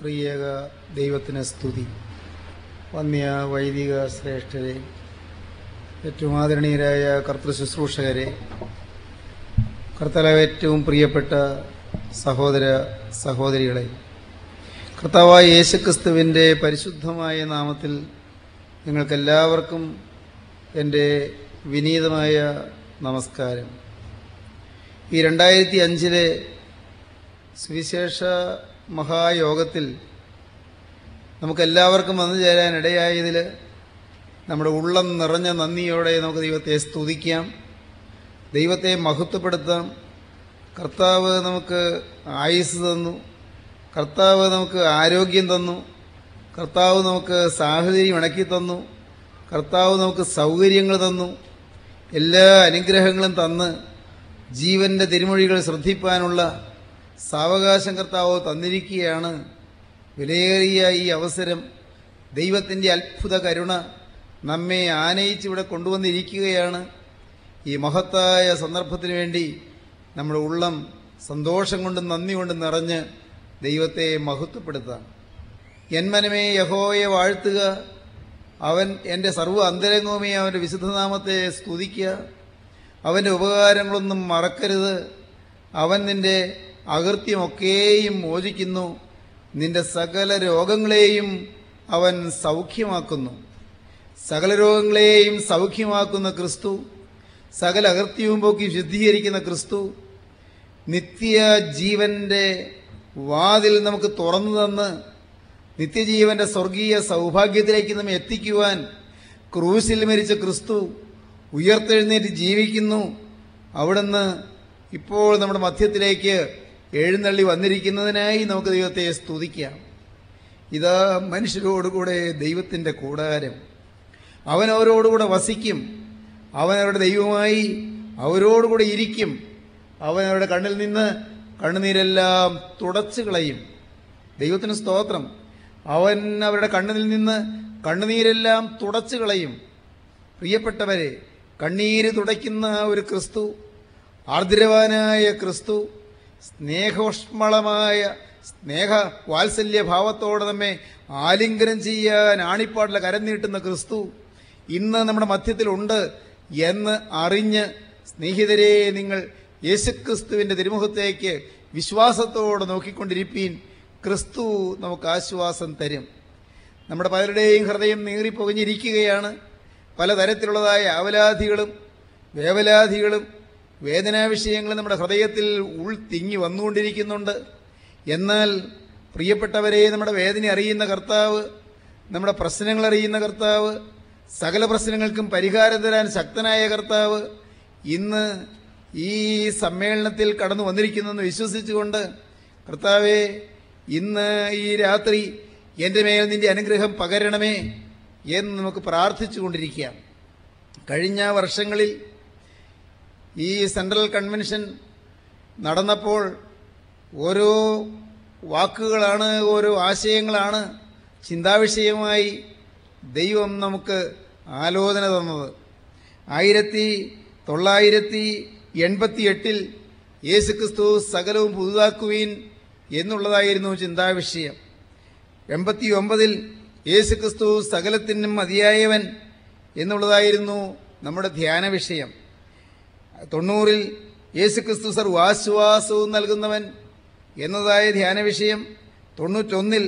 ത്രിയേക ദൈവത്തിന് സ്തുതി. വന്യ വൈദിക ശ്രേഷ്ഠരെ ഏറ്റവും ആദരണീയരായ കർത്തൃ ശുശ്രൂഷകരെ കർത്താവ് ഏറ്റവും പ്രിയപ്പെട്ട സഹോദര സഹോദരികളെ കർത്താവായ യേശുക്രിസ്തുവിന്റെ പരിശുദ്ധമായ നാമത്തിൽ നിങ്ങൾക്കെല്ലാവർക്കും എന്റെ വിനീതമായ നമസ്കാരം. ഈ രണ്ടായിരത്തി അഞ്ചിലെ സുവിശേഷ മഹായോഗത്തിൽ നമുക്കെല്ലാവർക്കും വന്നു ചേരാനിടയായതിൽ നമ്മുടെ ഉള്ളം നിറഞ്ഞ നന്ദിയോടെ നമുക്ക് ദൈവത്തെ സ്തുതിക്കാം. ദൈവത്തെ മഹത്വപ്പെടുത്താം. കർത്താവ് നമുക്ക് ആയുസ് തന്നു. കർത്താവ് നമുക്ക് ആരോഗ്യം തന്നു. കർത്താവ് നമുക്ക് സാഹചര്യം ഇണക്കി തന്നു. കർത്താവ് നമുക്ക് സൗകര്യങ്ങൾ തന്നു. എല്ലാ അനുഗ്രഹങ്ങളും തന്ന് ജീവന്റെ തിരുമൊഴികൾ ശ്രദ്ധിപ്പാനുള്ള സാവകാശം കർത്താവ് തന്നിരിക്കുകയാണ്. വിലയേറിയ ഈ അവസരം ദൈവത്തിന്റെ അത്ഭുത കരുണ നമ്മെ ആനയിച്ച് ആനയിച്ചിവിടെ കൊണ്ടുവന്നിരിക്കുകയാണ്. ഈ മഹത്തായ സന്ദർഭത്തിന് വേണ്ടി നമ്മുടെ ഉള്ളം സന്തോഷം കൊണ്ടും നന്ദി കൊണ്ടും നിറഞ്ഞ് ദൈവത്തെ മഹത്വപ്പെടുത്താം. എന്മനമേ യഹോയെ വാഴ്ത്തുക. അവൻ എന്റെ സർവ അന്തരംഗവുമേ അവന്റെ വിശുദ്ധനാമത്തെ സ്തുതിക്കുക. അവന്റെ ഉപകാരങ്ങളൊന്നും മറക്കരുത്. അവൻ നിന്റെ അകൃത്യമൊക്കെയും മോചിക്കുന്നു. നിന്റെ സകല രോഗങ്ങളെയും അവൻ സൗഖ്യമാക്കുന്നു. സകല രോഗങ്ങളെയും സൗഖ്യമാക്കുന്ന ക്രിസ്തു സകല അകൃത്യവും പോക്കി ശുദ്ധീകരിക്കുന്ന ക്രിസ്തു നിത്യ ജീവന്റെ വാതിൽ നമുക്ക് തുറന്നു തന്ന് നിത്യജീവന്റെ സ്വർഗീയ സൗഭാഗ്യത്തിലേക്ക് നമ്മെ എത്തിക്കുവാൻ ക്രൂശിൽ മരിച്ച ക്രിസ്തു ഉയർത്തെഴുന്നേറ്റ് ജീവിക്കുന്നു. അവിടുന്ന് ഇപ്പോൾ നമ്മുടെ മധ്യത്തിലേക്ക് എഴുന്നള്ളി വന്നിരിക്കുന്നതിനായി നമുക്ക് ദൈവത്തെ സ്തുതിക്കാം. ഇതാ മനുഷ്യരോടുകൂടെ ദൈവത്തിന്റെ കൂടാരം. അവൻ വസിക്കും. അവൻ അവരുടെ ദൈവമായി അവരോടുകൂടെ ഇരിക്കും. അവൻ അവരുടെ കണ്ണിൽ നിന്ന് കണ്ണുനീരെല്ലാം തുടച്ചു കളയും. ദൈവത്തിന് സ്തോത്രം. അവൻ അവരുടെ കണ്ണിൽ നിന്ന് കണ്ണുനീരെല്ലാം തുടച്ചു കളയും. പ്രിയപ്പെട്ടവരെ കണ്ണീര് തുടയ്ക്കുന്ന ഒരു ക്രിസ്തു ആർദ്രവാനായ ക്രിസ്തു സ്നേഹോഷ്മളമായ സ്നേഹ വാത്സല്യ ഭാവത്തോടെ നമ്മെ ആലിംഗനം ചെയ്യാൻ ആണിപ്പാടിലെ കരം നീട്ടുന്ന ക്രിസ്തു ഇന്ന് നമ്മുടെ മധ്യത്തിലുണ്ട് എന്ന് അറിഞ്ഞ് സ്നേഹിതരെ നിങ്ങൾ യേശുക്രിസ്തുവിന്റെ തിരുമുഖത്തേക്ക് വിശ്വാസത്തോടെ നോക്കിക്കൊണ്ടിരിപ്പീൻ ക്രിസ്തു നമുക്ക് ആശ്വാസം തരും. നമ്മുടെ പലരുടെയും ഹൃദയം നീറിപ്പൊകഞ്ഞിരിക്കുകയാണ് പലതരത്തിലുള്ളതായ അവലാധികളും വേവലാധികളും വേദനാ വിഷയങ്ങൾ നമ്മുടെ ഹൃദയത്തിൽ ഉൾത്തിങ്ങി വന്നുകൊണ്ടിരിക്കുന്നുണ്ട്. എന്നാൽ പ്രിയപ്പെട്ടവരെ നമ്മുടെ വേദന അറിയുന്ന കർത്താവ് നമ്മുടെ പ്രശ്നങ്ങൾ അറിയുന്ന കർത്താവ് സകല പ്രശ്നങ്ങൾക്കും പരിഹാരം തരാൻ ശക്തനായ കർത്താവ് ഇന്ന് ഈ സമ്മേളനത്തിൽ കടന്നു വന്നിരിക്കുന്നെന്ന് വിശ്വസിച്ചുകൊണ്ട് കർത്താവെ ഇന്ന് ഈ രാത്രി എന്റെ മേൽ നിന്റെ അനുഗ്രഹം പകരണമേ എന്ന് നമുക്ക് പ്രാർത്ഥിച്ചു കൊണ്ടിരിക്കാം കഴിഞ്ഞ വർഷങ്ങളിൽ ഈ സെൻട്രൽ കൺവെൻഷൻ നടന്നപ്പോൾ ഓരോ വാക്കുകളാണ് ഓരോ ആശയങ്ങളാണ് ചിന്താവിഷയമായി ദൈവം നമുക്ക് ആലോചന തന്നത്. ആയിരത്തി തൊള്ളായിരത്തി എൺപത്തി എട്ടിൽ യേശുക്രിസ്തു സകലവും പുതുതാക്കുവീൻ എന്നുള്ളതായിരുന്നു ചിന്താവിഷയം. എൺപത്തി ഒമ്പതിൽ യേശുക്രിസ്തു സകലത്തിനും മതിയായവൻ എന്നുള്ളതായിരുന്നു നമ്മുടെ ധ്യാന വിഷയം തൊണ്ണൂറിൽ യേശുക്രിസ്തു സർവാശ്വാസവും നൽകുന്നവൻ എന്നതായ ധ്യാന വിഷയം തൊണ്ണൂറ്റൊന്നിൽ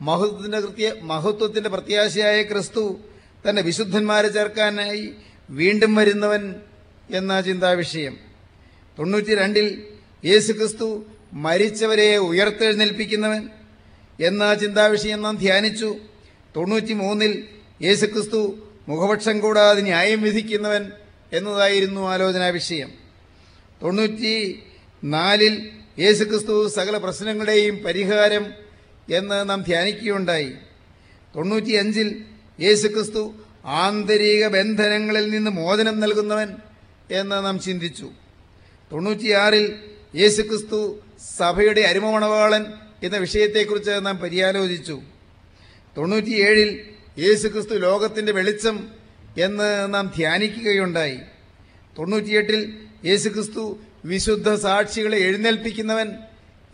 മഹത്വത്തിന്റെ കൃത്യ മഹത്വത്തിന്റെ പ്രത്യാശയായ ക്രിസ്തു തന്റെ വിശുദ്ധന്മാരെ ചേർക്കാനായി വീണ്ടും വരുന്നവൻ എന്ന ചിന്താവിഷയം തൊണ്ണൂറ്റി രണ്ടിൽ യേശു ക്രിസ്തു മരിച്ചവരെ ഉയർത്തെഴുന്നേൽപ്പിക്കുന്നവൻ എന്ന ചിന്താവിഷയം നാം ധ്യാനിച്ചു. തൊണ്ണൂറ്റി മൂന്നിൽ യേശുക്രിസ്തു മുഖപക്ഷം കൂടാതെ ന്യായം വിധിക്കുന്നവൻ എന്നതായിരുന്നു ആലോചനാ വിഷയം തൊണ്ണൂറ്റി നാലിൽ യേശുക്രിസ്തു സകല പ്രശ്നങ്ങളുടെയും പരിഹാരം എന്ന് നാം ധ്യാനിക്കുകയുണ്ടായി. തൊണ്ണൂറ്റിയഞ്ചിൽ യേശുക്രിസ്തു ആന്തരിക ബന്ധനങ്ങളിൽ നിന്ന് മോചനം നൽകുന്നവൻ എന്ന് നാം ചിന്തിച്ചു. തൊണ്ണൂറ്റിയാറിൽ യേശുക്രിസ്തു സഭയുടെ അരുമമണവാളൻ എന്ന വിഷയത്തെക്കുറിച്ച് നാം പര്യാലോചിച്ചു. തൊണ്ണൂറ്റിയേഴിൽ യേശുക്രിസ്തു ലോകത്തിന്റെ വെളിച്ചം എന്ന് നാം ധ്യാനിക്കുകയുണ്ടായി. തൊണ്ണൂറ്റിയെട്ടിൽ യേശുക്രിസ്തു വിശുദ്ധ സാക്ഷികളെ എഴുന്നേൽപ്പിക്കുന്നവൻ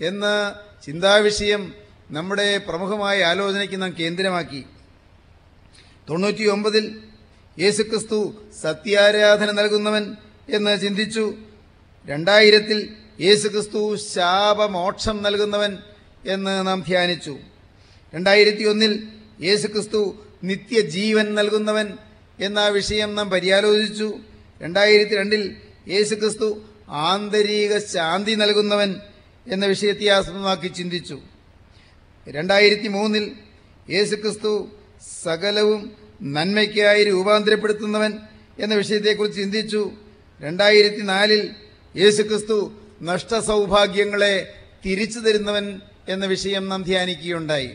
എന്ന ചിന്താവിഷയം നമ്മുടെ പ്രമുഖമായ ആലോചനയ്ക്ക് നാം കേന്ദ്രമാക്കി. തൊണ്ണൂറ്റി ഒമ്പതിൽ യേശുക്രിസ്തു സത്യാരാധന നൽകുന്നവൻ എന്ന് ചിന്തിച്ചു. രണ്ടായിരത്തിൽ യേശുക്രിസ്തു ശാപമോക്ഷം നൽകുന്നവൻ എന്ന് നാം ധ്യാനിച്ചു. രണ്ടായിരത്തി ഒന്നിൽ യേശുക്രിസ്തു നിത്യജീവൻ നൽകുന്നവൻ എന്ന വിഷയം നാം പര്യാലോചിച്ചു. രണ്ടായിരത്തി രണ്ടിൽ യേശുക്രിസ്തു ആന്തരിക ശാന്തി നൽകുന്നവൻ എന്ന വിഷയത്തെ ആസ്പദമാക്കി ചിന്തിച്ചു. രണ്ടായിരത്തി മൂന്നിൽ യേശുക്രിസ്തു സകലവും നന്മയ്ക്കായി രൂപാന്തരപ്പെടുത്തുന്നവൻ എന്ന വിഷയത്തെക്കുറിച്ച് ചിന്തിച്ചു. രണ്ടായിരത്തി നാലിൽ യേശുക്രിസ്തു നഷ്ടസൗഭാഗ്യങ്ങളെ തിരിച്ചു തരുന്നവൻ എന്ന വിഷയം നാം ധ്യാനിക്കുകയുണ്ടായി.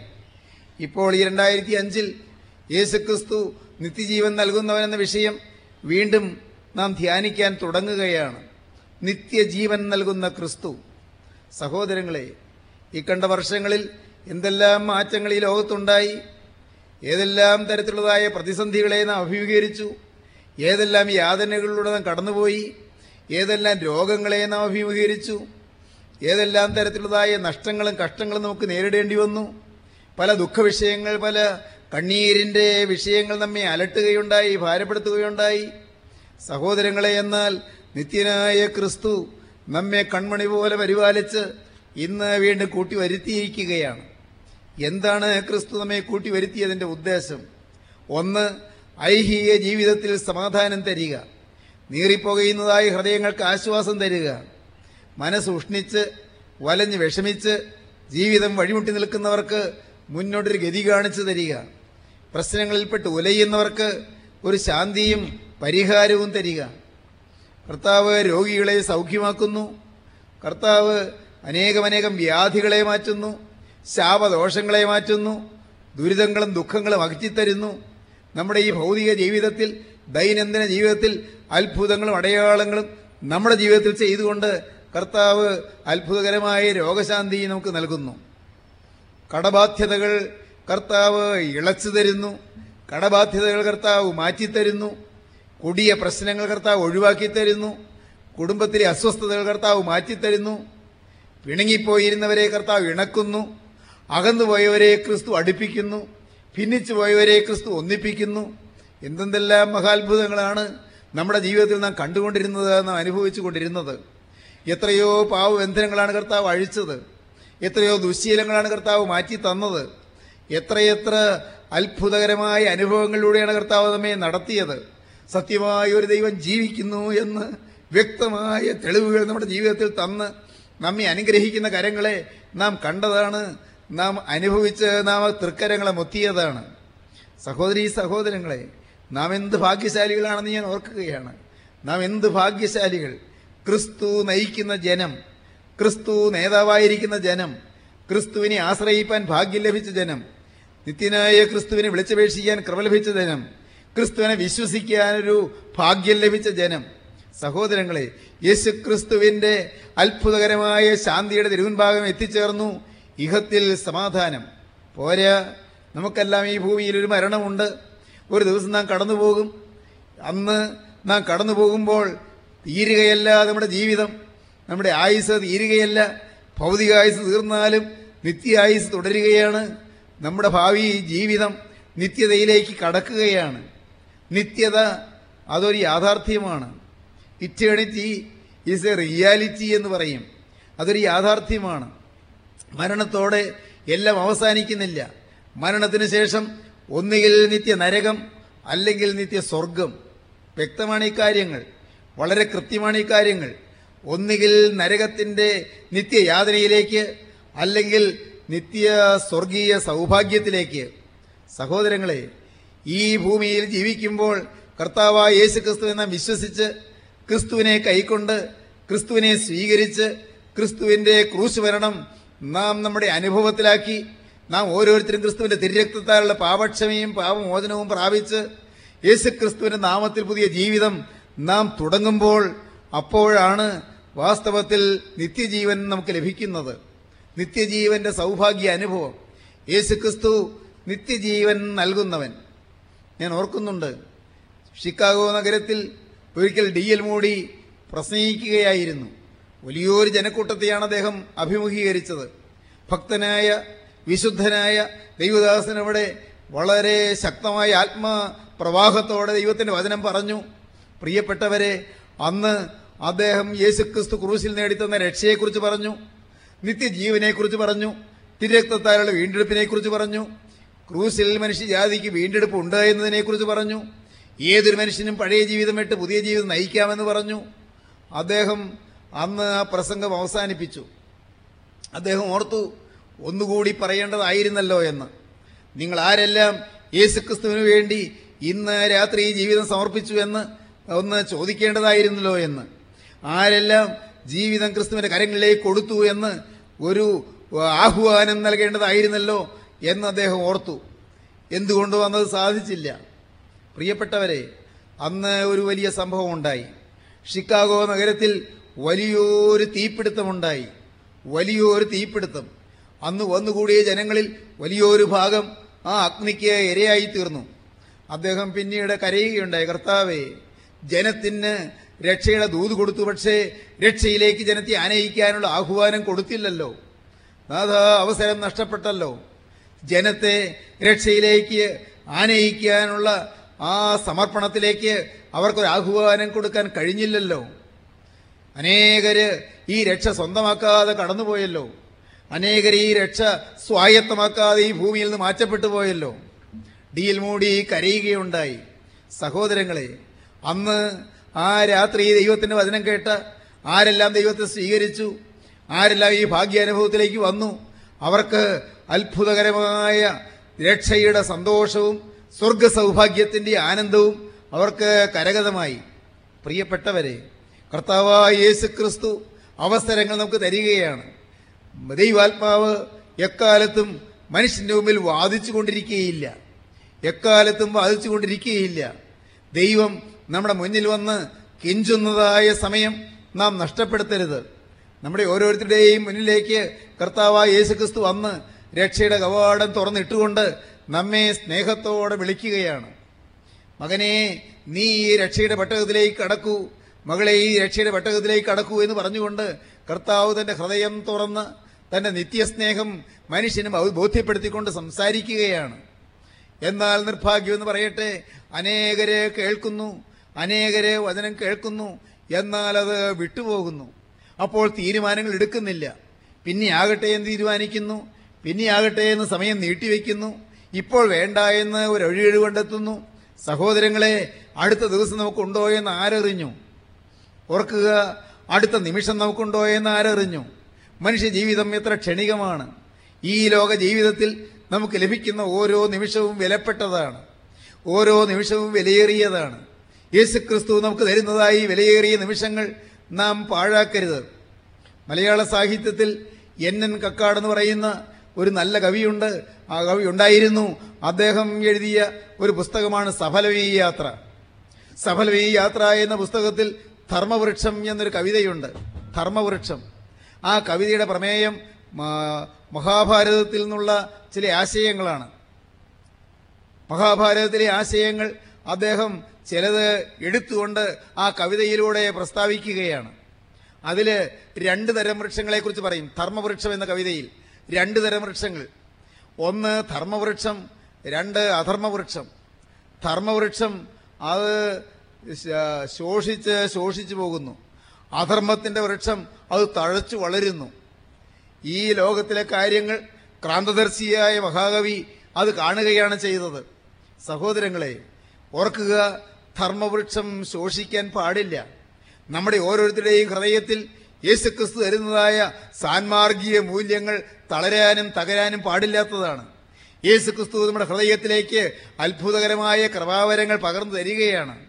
ഇപ്പോൾ ഈ രണ്ടായിരത്തി അഞ്ചിൽ യേശുക്രിസ്തു നിത്യജീവൻ നൽകുന്നവൻ എന്ന വിഷയം വീണ്ടും നാം ധ്യാനിക്കാൻ തുടങ്ങുകയാണ്. നിത്യജീവൻ നൽകുന്ന ക്രിസ്തു. സഹോദരങ്ങളെ ഈ കണ്ട വർഷങ്ങളിൽ എന്തെല്ലാം മാറ്റങ്ങൾ ഈ ലോകത്തുണ്ടായി? ഏതെല്ലാം തരത്തിലുള്ളതായ പ്രതിസന്ധികളെ നാം അഭിമുഖീകരിച്ചു? ഏതെല്ലാം യാതനകളിലൂടെ നാം കടന്നുപോയി? ഏതെല്ലാം രോഗങ്ങളെ നാം അഭിമുഖീകരിച്ചു? ഏതെല്ലാം തരത്തിലുള്ളതായ നഷ്ടങ്ങളും കഷ്ടങ്ങളും നമുക്ക് നേരിടേണ്ടി വന്നു? പല ദുഃഖവിഷയങ്ങൾ പല കണ്ണീരിന്റെ വിഷയങ്ങൾ നമ്മെ അലട്ടുകയുണ്ടായി ഭാരപ്പെടുത്തുകയുണ്ടായി. സഹോദരങ്ങളെ എന്നാൽ നിത്യനായ ക്രിസ്തു നമ്മെ കൺമണി പോലെ പരിപാലിച്ച് ഇന്ന് വീണ്ടും കൂട്ടി വരുത്തിയിരിക്കുകയാണ് എന്താണ് ക്രിസ്തു നമ്മെ കൂട്ടി വരുത്തിയതിന്റെ ഉദ്ദേശം? ഒന്ന് ഐഹിക ജീവിതത്തിൽ സമാധാനം തരിക. നീറിപ്പോകുന്നതായ ഹൃദയങ്ങൾക്ക് ആശ്വാസം തരിക. മനസ്സ് ഉഷ്ണിച്ച് വലഞ്ഞ് വിഷമിച്ച് ജീവിതം വഴിമുട്ടി നിൽക്കുന്നവർക്ക് മുന്നോട്ടൊരു ഗതി കാണിച്ചു തരിക. പ്രശ്നങ്ങളിൽപ്പെട്ട് ഉലയുന്നവർക്ക് ഒരു ശാന്തിയും പരിഹാരവും തരിക. കർത്താവ് രോഗികളെ സൗഖ്യമാക്കുന്നു. കർത്താവ് അനേകമനേകം വ്യാധികളെ മാറ്റുന്നു. ശാപദോഷങ്ങളെ മാറ്റുന്നു. ദുരിതങ്ങളും ദുഃഖങ്ങളും അകറ്റിത്തരുന്നു. നമ്മുടെ ഈ ഭൗതിക ജീവിതത്തിൽ ദൈനംദിന ജീവിതത്തിൽ അത്ഭുതങ്ങളും അടയാളങ്ങളും നമ്മുടെ ജീവിതത്തിൽ ചെയ്തുകൊണ്ട് കർത്താവ് അത്ഭുതകരമായ രോഗശാന്തി നമുക്ക് നൽകുന്നു. കടബാധ്യതകൾ കർത്താവ് ഇളച്ചു തരുന്നു. കടബാധ്യതകൾ കർത്താവ് മാറ്റിത്തരുന്നു. കൊടിയ പ്രശ്നങ്ങൾ കർത്താവ് ഒഴിവാക്കി തരുന്നു. കുടുംബത്തിലെ അസ്വസ്ഥതകൾ കർത്താവ് മാറ്റിത്തരുന്നു. പിണങ്ങിപ്പോയിരുന്നവരെ കർത്താവ് ഇണക്കുന്നു. അകന്നുപോയവരെ ക്രിസ്തു അടുപ്പിക്കുന്നു. ഭിന്നിച്ചു പോയവരെ ക്രിസ്തു ഒന്നിപ്പിക്കുന്നു. എന്തെന്തെല്ലാം മഹാത്ഭുതങ്ങളാണ് നമ്മുടെ ജീവിതത്തിൽ നാം കണ്ടുകൊണ്ടിരുന്നത് നാം അനുഭവിച്ചു കൊണ്ടിരുന്നത്. എത്രയോ പാവബന്ധനങ്ങളാണ് കർത്താവ് അഴിച്ചത്. എത്രയോ ദുശ്ശീലങ്ങളാണ് കർത്താവ് മാറ്റി തന്നത് എത്രയെത്ര അത്ഭുതകരമായ അനുഭവങ്ങളിലൂടെയാണ് കർത്താവ് നമ്മെ നടത്തിയത്. സത്യമായ ഒരു ദൈവം ജീവിക്കുന്നു എന്ന് വ്യക്തമായ തെളിവുകൾ നമ്മുടെ ജീവിതത്തിൽ തന്ന് നമ്മെ അനുഗ്രഹിക്കുന്ന കരങ്ങളെ നാം കണ്ടതാണ്. നാം അനുഭവിച്ച് നാം തൃക്കരങ്ങളെ മുത്തിയതാണ്. സഹോദരി സഹോദരങ്ങളെ നാം എന്ത് ഭാഗ്യശാലികളാണെന്ന് ഞാൻ ഓർക്കുകയാണ്. നാം എന്ത് ഭാഗ്യശാലികൾ? ക്രിസ്തു നയിക്കുന്ന ജനം ക്രിസ്തു നേതാവായിരിക്കുന്ന ജനം ക്രിസ്തുവിനെ ആശ്രയിപ്പാൻ ഭാഗ്യം ലഭിച്ച ജനം നിത്യനായ ക്രിസ്തുവിനെ വിളിച്ചപേക്ഷിക്കാൻ കൃപ ലഭിച്ച ജനം ക്രിസ്തുവിനെ വിശ്വസിക്കാനൊരു ഭാഗ്യം ലഭിച്ച ജനം. സഹോദരങ്ങളെ യേശു ക്രിസ്തുവിന്റെ അത്ഭുതകരമായ ശാന്തിയുടെ തിരുവൻഭാഗം എത്തിച്ചേർന്നു ഇഹത്തിൽ സമാധാനം. പോരാ നമുക്കെല്ലാം ഈ ഭൂമിയിൽ ഒരു മരണമുണ്ട്. ഒരു ദിവസം നാം കടന്നുപോകും. അന്ന് നാം കടന്നു പോകുമ്പോൾ തീരുകയല്ല നമ്മുടെ ജീവിതം. നമ്മുടെ ആയുസ് തീരുകയല്ല. ഭൗതിക ആയുസ് തീർന്നാലും നിത്യ ആയുസ് തുടരുകയാണ്. നമ്മുടെ ഭാവി ജീവിതം നിത്യതയിലേക്ക് കടക്കുകയാണ്. നിത്യത അതൊരു യാഥാർത്ഥ്യമാണ്. ഇറ്റേണിറ്റി ഈസ് എ റിയാലിറ്റി എന്ന് പറയും. അതൊരു യാഥാർത്ഥ്യമാണ്. മരണത്തോടെ എല്ലാം അവസാനിക്കുന്നില്ല. മരണത്തിന് ശേഷം ഒന്നുകിൽ നിത്യ നരകം അല്ലെങ്കിൽ നിത്യ സ്വർഗം. വ്യക്തമാണ് ഈ കാര്യങ്ങൾ. വളരെ കൃത്യമാണ് ഈ കാര്യങ്ങൾ. ഒന്നുകിൽ നരകത്തിന്റെ നിത്യയാതനയിലേക്ക് അല്ലെങ്കിൽ നിത്യ സ്വർഗീയ സൗഭാഗ്യത്തിലേക്ക് സഹോദരങ്ങളെ ഈ ഭൂമിയിൽ ജീവിക്കുമ്പോൾ കർത്താവായ യേശു ക്രിസ്തു എന്ന വിശ്വസിച്ച് ക്രിസ്തുവിനെ കൈക്കൊണ്ട് ക്രിസ്തുവിനെ സ്വീകരിച്ച് ക്രിസ്തുവിന്റെ ക്രൂശ് മരണം നാം നമ്മുടെ അനുഭവത്തിലാക്കി നാം ഓരോരുത്തരും ക്രിസ്തുവിന്റെ തിരക്തത്താലുള്ള പാപക്ഷമയും പാപമോചനവും പ്രാപിച്ച് യേശു ക്രിസ്തുവിന്റെ നാമത്തിൽ പുതിയ ജീവിതം നാം തുടങ്ങുമ്പോൾ അപ്പോഴാണ് വാസ്തവത്തിൽ നിത്യജീവൻ നമുക്ക് ലഭിക്കുന്നത്. നിത്യജീവന്റെ സൗഭാഗ്യ അനുഭവം. യേശു ക്രിസ്തു നിത്യജീവൻ നൽകുന്നവൻ. ഞാൻ ഓർക്കുന്നുണ്ട് ഷിക്കാഗോ നഗരത്തിൽ ഒരിക്കൽ ഡി എൽ മോഡി പ്രസംഗിക്കുകയായിരുന്നു. വലിയൊരു ജനക്കൂട്ടത്തെയാണ് അദ്ദേഹം അഭിമുഖീകരിച്ചത്. ഭക്തനായ വിശുദ്ധനായ ദൈവദാസൻ അവിടെ വളരെ ശക്തമായ ആത്മപ്രവാഹത്തോടെ ദൈവത്തിന്റെ വചനം പറഞ്ഞു. പ്രിയപ്പെട്ടവരെ അന്ന് അദ്ദേഹം യേശുക്രിസ്തു ക്രൂശിൽ നേടിത്തന്ന രക്ഷയെക്കുറിച്ച് പറഞ്ഞു. നിത്യജീവനെക്കുറിച്ച് പറഞ്ഞു തിരക്തത്താലുള്ള വീണ്ടെടുപ്പിനെക്കുറിച്ച് പറഞ്ഞു ക്രൂസിൽ മനുഷ്യജാതിക്ക് വീണ്ടെടുപ്പ് ഉണ്ട് പറഞ്ഞു ഏതൊരു മനുഷ്യനും പഴയ ജീവിതം വിട്ട് പുതിയ ജീവിതം നയിക്കാമെന്ന് പറഞ്ഞു. അദ്ദേഹം അന്ന് ആ പ്രസംഗം അവസാനിപ്പിച്ചു. അദ്ദേഹം ഓർത്തു ഒന്നുകൂടി പറയേണ്ടതായിരുന്നല്ലോ എന്ന്. നിങ്ങൾ ആരെല്ലാം യേശുക്രിസ്തുവിന് വേണ്ടി ഇന്ന് രാത്രി ജീവിതം സമർപ്പിച്ചു എന്ന് ഒന്ന് ചോദിക്കേണ്ടതായിരുന്നല്ലോ എന്ന്. ആരെല്ലാം ജീവിതം ക്രിസ്തുവിന്റെ കരങ്ങളിലേക്ക് കൊടുത്തു എന്ന് ഒരു ആഹ്വാനം നൽകേണ്ടതായിരുന്നല്ലോ എന്ന് അദ്ദേഹം ഓർത്തു. എന്തുകൊണ്ട് വന്നത് സാധിച്ചില്ല? പ്രിയപ്പെട്ടവരെ അന്ന് ഒരു വലിയ സംഭവം ഉണ്ടായി ഷിക്കാഗോ നഗരത്തിൽ വലിയൊരു തീപിടുത്തമുണ്ടായി. വലിയൊരു തീപിടുത്തം. അന്ന് വന്നുകൂടിയ ജനങ്ങളിൽ വലിയൊരു ഭാഗം ആ അഗ്നിക്ക് ഇരയായി തീർന്നു അദ്ദേഹം പിന്നീട് കരയുകയുണ്ടായി കർത്താവേ ജനത്തിന് രക്ഷയുടെ ദൂത് കൊടുത്തു പക്ഷേ രക്ഷയിലേക്ക് ജനത്തെ ആനയിക്കാനുള്ള ആഹ്വാനം കൊടുത്തില്ലല്ലോ. നാഥ അവസരം നഷ്ടപ്പെട്ടല്ലോ. ജനത്തെ രക്ഷയിലേക്ക് ആനയിക്കാനുള്ള ആ സമർപ്പണത്തിലേക്ക് അവർക്കൊരു ആഹ്വാനം കൊടുക്കാൻ കഴിഞ്ഞില്ലല്ലോ. അനേകര് ഈ രക്ഷ സ്വന്തമാക്കാതെ കടന്നുപോയല്ലോ. അനേകർ ഈ രക്ഷ സ്വായത്തമാക്കാതെ ഈ ഭൂമിയിൽ നിന്ന് മാറ്റപ്പെട്ടു പോയല്ലോ. ഡിയിൽ മൂടി കരയുകയുണ്ടായി. സഹോദരങ്ങളെ അന്ന് ആ രാത്രി ദൈവത്തിന്റെ വചനം കേട്ട് ആരെല്ലാം ദൈവത്തെ സ്വീകരിച്ചു ആരെല്ലാം ഈ ഭാഗ്യാനുഭവത്തിലേക്ക് വന്നു അവർക്ക് അത്ഭുതകരമായ രക്ഷയുടെ സന്തോഷവും സ്വർഗ സൗഭാഗ്യത്തിന്റെ ആനന്ദവും അവർക്ക് കരഗതമായി. പ്രിയപ്പെട്ടവരെ കർത്താവായ യേശു ക്രിസ്തു അവസരങ്ങൾ നമുക്ക് തരികയാണ്. ദൈവാത്മാവ് എക്കാലത്തും മനുഷ്യന്റെ മുമ്പിൽ വാദിച്ചു കൊണ്ടിരിക്കുകയില്ല എക്കാലത്തും വാദിച്ചു കൊണ്ടിരിക്കുകയില്ല ദൈവം നമ്മുടെ മുന്നിൽ വന്ന് കിഞ്ചുന്നതായ സമയം നാം നഷ്ടപ്പെടുത്തരുത്. നമ്മുടെ ഓരോരുത്തരുടെയും മുന്നിലേക്ക് കർത്താവായ യേശുക്രിസ്തു വന്ന് രക്ഷയുടെ കവാടം തുറന്നിട്ടുകൊണ്ട് നമ്മെ സ്നേഹത്തോടെ വിളിക്കുകയാണ്. മകനെ നീ ഈ രക്ഷയുടെ പെട്ടകത്തിലേക്ക് കടക്കൂ. മകളെ ഈ രക്ഷയുടെ പെട്ടകത്തിലേക്ക് കടക്കൂ എന്ന് പറഞ്ഞുകൊണ്ട് കർത്താവ് തന്റെ ഹൃദയം തുറന്ന് തന്റെ നിത്യസ്നേഹം മനുഷ്യനും ബോധ്യപ്പെടുത്തിക്കൊണ്ട് സംസാരിക്കുകയാണ്. എന്നാൽ നിർഭാഗ്യമെന്ന് പറയട്ടെ അനേകരെ കേൾക്കുന്നു. അനേകരെ വചനം കേൾക്കുന്നു. എന്നാൽ അത് വിട്ടുപോകുന്നു. അപ്പോൾ തീരുമാനങ്ങൾ എടുക്കുന്നില്ല. പിന്നെ ആകട്ടെ എന്ന് തീരുമാനിക്കുന്നു. പിന്നെ ആകട്ടെ എന്ന് സമയം നീട്ടിവെക്കുന്നു. ഇപ്പോൾ വേണ്ട എന്ന് ഒരു കണ്ടെത്തുന്നു. സഹോദരങ്ങളെ അടുത്ത ദിവസം നമുക്കുണ്ടോ എന്ന് ആരറിഞ്ഞു? ഓർക്കുക അടുത്ത നിമിഷം നമുക്കുണ്ടോ എന്ന് ആരറിഞ്ഞു? മനുഷ്യ ജീവിതം എത്ര ക്ഷണികമാണ്. ഈ ലോക ജീവിതത്തിൽ നമുക്ക് ലഭിക്കുന്ന ഓരോ നിമിഷവും വിലപ്പെട്ടതാണ്. ഓരോ നിമിഷവും വിലയേറിയതാണ്. യേശുക്രിസ്തു നമുക്ക് തരുന്നതായി വിലയേറിയ നിമിഷങ്ങൾ നാം പാഴാക്കരുത്. മലയാള സാഹിത്യത്തിൽ എൻ എൻ കക്കാട് എന്ന് പറയുന്ന ഒരു നല്ല കവിയുണ്ട്. ആ കവി ഉണ്ടായിരുന്നു. അദ്ദേഹം എഴുതിയ ഒരു പുസ്തകമാണ് സഫലവീ യാത്ര. സഫലവീ യാത്ര എന്ന പുസ്തകത്തിൽ ധർമ്മവൃക്ഷം എന്നൊരു കവിതയുണ്ട്. ധർമ്മവൃക്ഷം. ആ കവിതയുടെ പ്രമേയം മഹാഭാരതത്തിൽ നിന്നുള്ള ചില ആശയങ്ങളാണ്. മഹാഭാരതത്തിലെ ആശയങ്ങൾ അദ്ദേഹം ചിലത് എടുത്തുകൊണ്ട് ആ കവിതയിലൂടെ പ്രസ്താവിക്കുകയാണ്. അതിൽ രണ്ട് തരം വൃക്ഷങ്ങളെക്കുറിച്ച് പറയും. ധർമ്മവൃക്ഷം എന്ന കവിതയിൽ രണ്ട് തരം വൃക്ഷങ്ങൾ. ഒന്ന് ധർമ്മവൃക്ഷം രണ്ട് അധർമ്മവൃക്ഷം. ധർമ്മവൃക്ഷം അത് ശോഷിച്ച് ശോഷിച്ചു പോകുന്നു. അധർമ്മത്തിന്റെ വൃക്ഷം അത് തഴച്ചു വളരുന്നു. ഈ ലോകത്തിലെ കാര്യങ്ങൾ ക്രാന്തദർശിയായ മഹാകവി അത് കാണുകയാണ് ചെയ്തത്. സഹോദരങ്ങളെ ഓർക്കുക ധർമ്മവൃക്ഷം ശോഷിക്കാൻ പാടില്ല. നമ്മുടെ ഓരോരുത്തരുടെയും ഹൃദയത്തിൽ യേശുക്രിസ്തു തരുന്നതായ സാൻമാർഗീയ മൂല്യങ്ങൾ തളരാനും തകരാനും പാടില്ലാത്തതാണ്. യേശുക്രിസ്തു നമ്മുടെ ഹൃദയത്തിലേക്ക് അത്ഭുതകരമായ കൃപാവരങ്ങൾ പകർന്നു തരികയാണ്.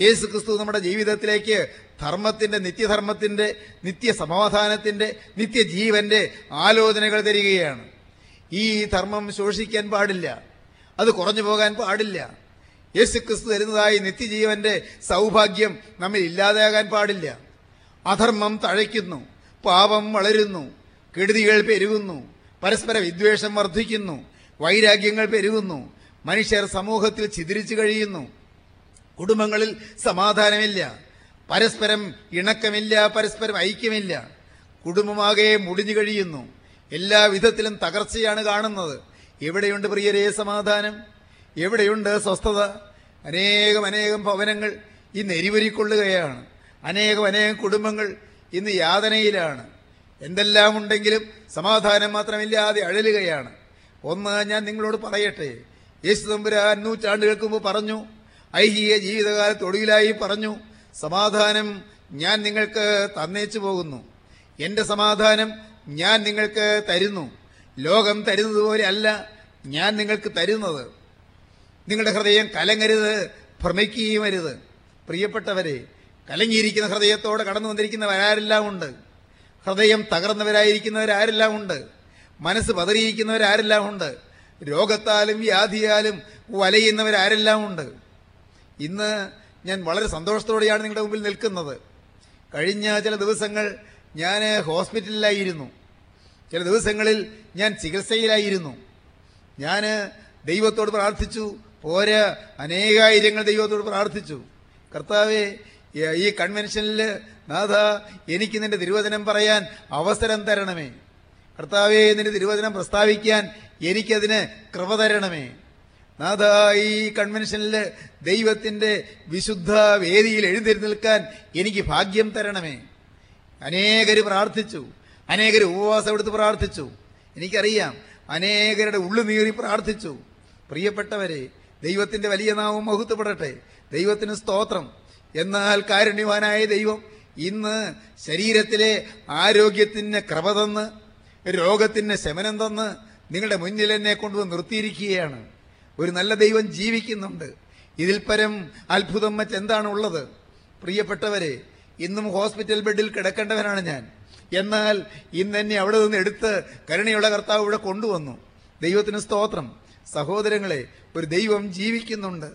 യേശുക്രിസ്തു നമ്മുടെ ജീവിതത്തിലേക്ക് ധർമ്മത്തിന്റെ നിത്യധർമ്മത്തിന്റെ നിത്യസമാധാനത്തിന്റെ നിത്യജീവന്റെ ആലോചനകൾ തരികയാണ്. ഈ ധർമ്മം ശോഷിക്കാൻ പാടില്ല. അത് കുറഞ്ഞു പോകാൻ പാടില്ല. യേശുക്രിസ്തു തരുന്നതായി നിത്യജീവന്റെ സൗഭാഗ്യം നമ്മിൽ ഇല്ലാതെയാകാൻ പാടില്ല. അധർമ്മം തഴയ്ക്കുന്നു പാപം വളരുന്നു കെടുതികൾ പെരുകുന്നു പരസ്പര വിദ്വേഷം വർദ്ധിക്കുന്നു വൈരാഗ്യങ്ങൾ പെരുകുന്നു മനുഷ്യർ സമൂഹത്തിൽ ചിതിരിച്ചു കഴിയുന്നു. കുടുംബങ്ങളിൽ സമാധാനമില്ല പരസ്പരം ഇണക്കമില്ല പരസ്പരം ഐക്യമില്ല. കുടുംബമാകെ മുടിഞ്ഞു കഴിയുന്നു. എല്ലാ വിധത്തിലും തകർച്ചയാണ് കാണുന്നത്. എവിടെയുണ്ട് പ്രിയരേ സമാധാനം? എവിടെയുണ്ട് സ്വസ്ഥത? അനേകം അനേകം ഭവനങ്ങൾ ഇന്ന് എരിവരിക്കൊള്ളുകയാണ് അനേകം അനേകം കുടുംബങ്ങൾ ഇന്ന് യാതനയിലാണ്. എന്തെല്ലാം ഉണ്ടെങ്കിലും സമാധാനം മാത്രമില്ലാതെ അഴലുകയാണ്. ഒന്ന് ഞാൻ നിങ്ങളോട് പറയട്ടെ. യേശു തമ്പുരാൻ നൂറ്റാണ്ടുകൾക്ക് മുമ്പ് പറഞ്ഞു ഐഹിക ജീവിതകാലത്ത് ഒടുവിലായി പറഞ്ഞു സമാധാനം ഞാൻ നിങ്ങൾക്ക് തന്നേച്ചു പോകുന്നു. എന്റെ സമാധാനം ഞാൻ നിങ്ങൾക്ക് തരുന്നു. ലോകം തരുന്നതുപോലെ അല്ല ഞാൻ നിങ്ങൾക്ക് തരുന്നത്. നിങ്ങളുടെ ഹൃദയം കലങ്ങരുത് ഭ്രമിക്കുകയും അരുത്. പ്രിയപ്പെട്ടവരെ കലങ്ങിയിരിക്കുന്ന ഹൃദയത്തോടെ കടന്നു വന്നിരിക്കുന്നവരാരെല്ലാം ഉണ്ട്. ഹൃദയം തകർന്നവരായിരിക്കുന്നവരാരെല്ലാം ഉണ്ട്. മനസ്സ് പതറിയിരിക്കുന്നവരാരെല്ലാം ഉണ്ട്. രോഗത്താലും വ്യാധിയാലും വലയുന്നവരാരെല്ലാം ഉണ്ട്. ഇന്ന് ഞാൻ വളരെ സന്തോഷത്തോടെയാണ് നിങ്ങളുടെ മുമ്പിൽ നിൽക്കുന്നത്. കഴിഞ്ഞ ചില ദിവസങ്ങൾ ഞാൻ ഹോസ്പിറ്റലിലായിരുന്നു. ചില ദിവസങ്ങളിൽ ഞാൻ ചികിത്സയിലായിരുന്നു. ഞാൻ ദൈവത്തോട് പ്രാർത്ഥിച്ചു പോരാ അനേകായിരങ്ങൾ ദൈവത്തോട് പ്രാർത്ഥിച്ചു. കർത്താവെ ഈ കൺവെൻഷനിൽ നാഥ എനിക്ക് നിന്റെ തിരുവചനം പറയാൻ അവസരം തരണമേ. കർത്താവെ നിന്റെ തിരുവചനം പ്രസ്താവിക്കാൻ എനിക്കതിന് കൃപ തരണമേ. നാഥ ഈ കൺവെൻഷനിൽ ദൈവത്തിന്റെ വിശുദ്ധ വേദിയിൽ എഴുന്നേറ്റ് നിൽക്കാൻ എനിക്ക് ഭാഗ്യം തരണമേ. അനേകർ പ്രാർത്ഥിച്ചു. അനേകർ ഉപവാസം എടുത്ത് പ്രാർത്ഥിച്ചു. എനിക്കറിയാം അനേകരുടെ ഉള്ളു നീറി പ്രാർത്ഥിച്ചു. പ്രിയപ്പെട്ടവരെ ദൈവത്തിന്റെ വലിയ നാമം മഹത്വപ്പെടട്ടെ. ദൈവത്തിന് സ്തോത്രം. എന്നാൽ കാരുണ്യവാനായ ദൈവം ഇന്ന് ശരീരത്തിലെ ആരോഗ്യത്തിന് ക്രമ തന്ന് രോഗത്തിന് ശമനം തന്ന് നിങ്ങളുടെ മുന്നിൽ എന്നെ കൊണ്ടുവന്ന് നിർത്തിയിരിക്കുകയാണ്. ഒരു നല്ല ദൈവം ജീവിക്കുന്നുണ്ട്. ഇതിൽ പരം അത്ഭുതം മറ്റെന്താണുള്ളത് പ്രിയപ്പെട്ടവരെ ഇന്നും ഹോസ്പിറ്റൽ ബെഡിൽ കിടക്കേണ്ടവനാണ് ഞാൻ. എന്നാൽ ഇന്ന് എന്നെ അവിടെ നിന്ന് എടുത്ത് കരുണയുള്ള കർത്താവ് ഇവിടെ കൊണ്ടുവന്നു. ദൈവത്തിന് സ്തോത്രം. സഹോദരങ്ങളെ ഒരു ദൈവം ജീവിക്കുന്നുണ്ട്.